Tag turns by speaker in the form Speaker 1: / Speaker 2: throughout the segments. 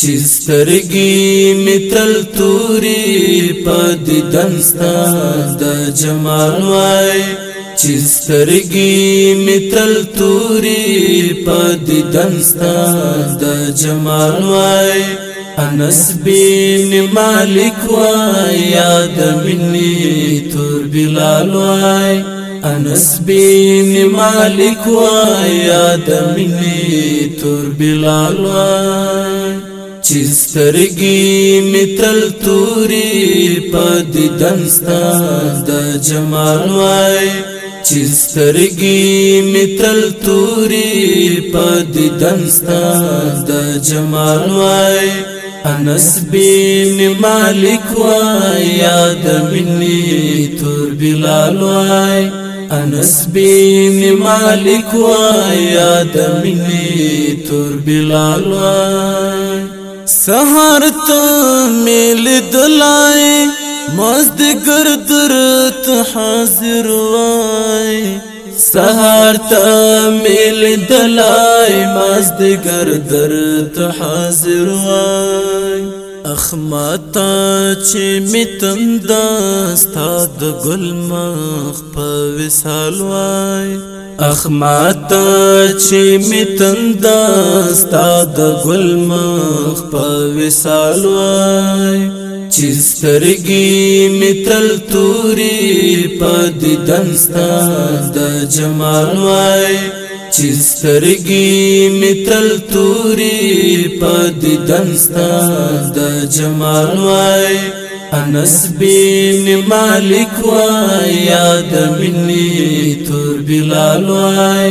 Speaker 1: چسترګي متل توري پد دنستا د جمال وای چسترګي متل توري پد دنستا د جمال وای انس بن مالک وای یاد مني تور بلال وای انس بن مالک وای یاد مني تور بلال وای چې سترګې متل توري پد دنستا د جمال وای چې سترګې متل توري پد دنستا د جمال وای انس بن مالک وای یاد مني تور بلال وای انس بن مالک وای یاد مني تور بلال وای سهار ته مل دلای مست ګردر ته حاضر وای سهار ته مل دلای مست ګردر ته حاضر وای اخماتا چې متم دا ستاد ګل مخ په وسال وای اخمات چې متند استاد ګل مخ په وسال وای چې سترګې متل توري په ددن استاد جمال وای چې سترګې متل توري په ددن استاد جمال وای انس بن مالک وای یاد منی تور بلال وای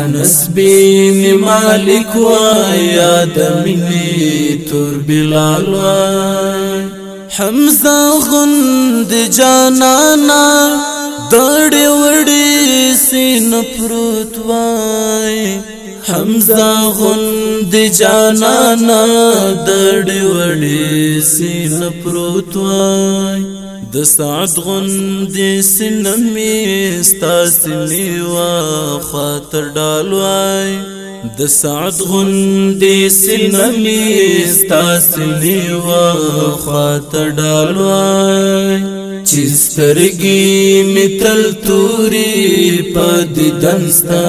Speaker 1: انس بن مالک وای یاد منی تور بلال وای حمزه غند جانانا دړ وړي سین پروت وای حمزه غوند جانانا دړې وړې سینه پروت وای د سعد غوند سینه می ستا سینه وا خاطر ډال وای د سعد غندې سینمې ستاسلې وا خاطر ډالوای چې سترګې متل توري پد دنستا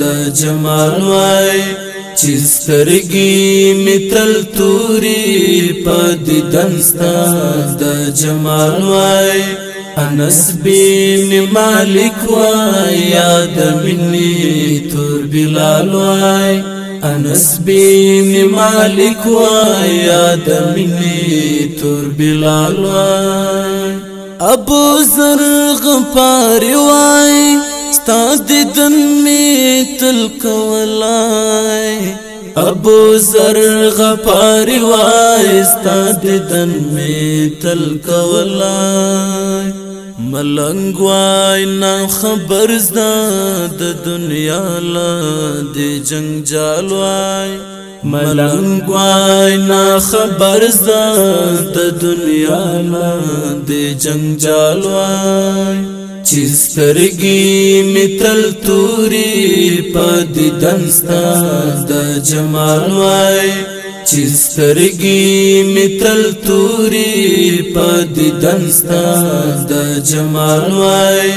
Speaker 1: د جمال وای چې سترګې متل توري پد دنستا د جمال وای انس بن مالک وای یاد منی تور بلال وای انس بن مالک وای یاد منی تور بلال وای ابو زر غفار وای استاد دن می تل کولای ابو زر غفار وای استاد دن می تل کولای ملنګ وای نه خبر زده د دنیا لاندې جنجال وای ملنګ وای نه خبر زده د دنیا لاندې جنجال وای چسترګي متل توري پد دنستا د جمال وای چې سترګې متل توري پد دنستا د جمال وای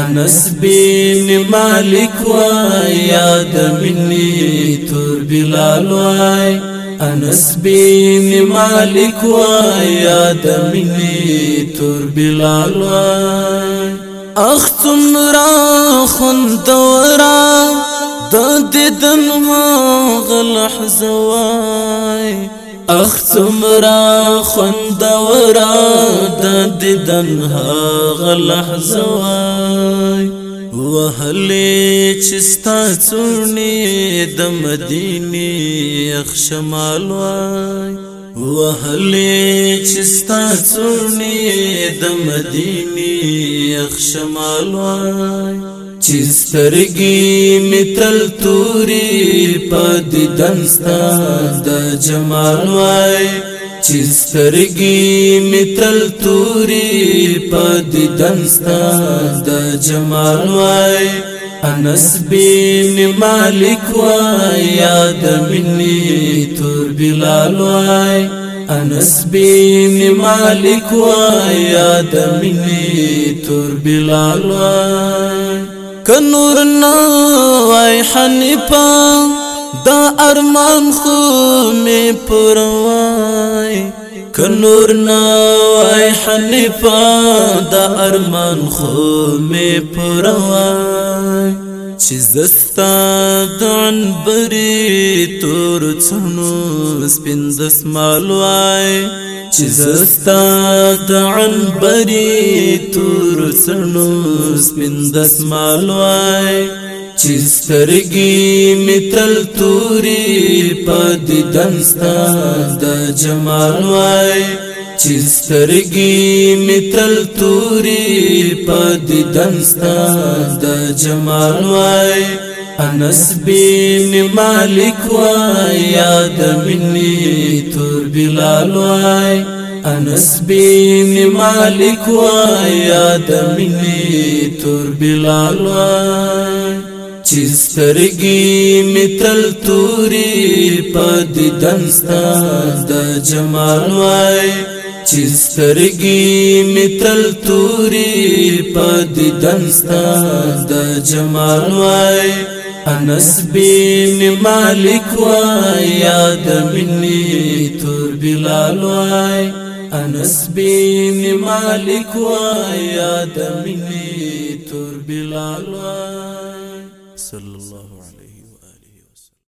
Speaker 1: انس بن مالک وای یاد مني تور بلال وای انس بن مالک وای یاد مني تور بلال وای اخ څومره خوندورا دا دیدن ما غلح زوای اخ سمرا خوندورا دا دیدن ها غلح زوای وهلی چستا چونی د مدینی اخ شمال وای وهلې چستا څونی د مدینه اخشمال وای چسترګي متل توري پد دنستا د جمال وای چسترګي متل توري پد دنستا د جمال وای انس بن مالک وای یاد منی تور بلال وای انس بن مالک وای یاد منی تور بلال وای کنور نو وای حنیفه دا ارمان خو می پروای کنور نو اے حنیفا دا ارمان خو می پروای چې زستا دن بری تور څنو سپین دس مالوای چې زستا دن بری تور څنو سپین دس مالوای چې سترګې متل توري پد دنستا د جمال وای چې سترګې متل توري پد دنستا د جمال وای انس بن مالک وای یاد مني تور بلال وای انس بن مالک وای یاد مني تور بلال وای چې سترګې متل توري پد دنستا د جمال وای چې سترګې متل توري پد دنستا د جمال وای انس بن مالک وای یاد مني تور بلال وای انس بن مالک وای یاد مني تور بلال وای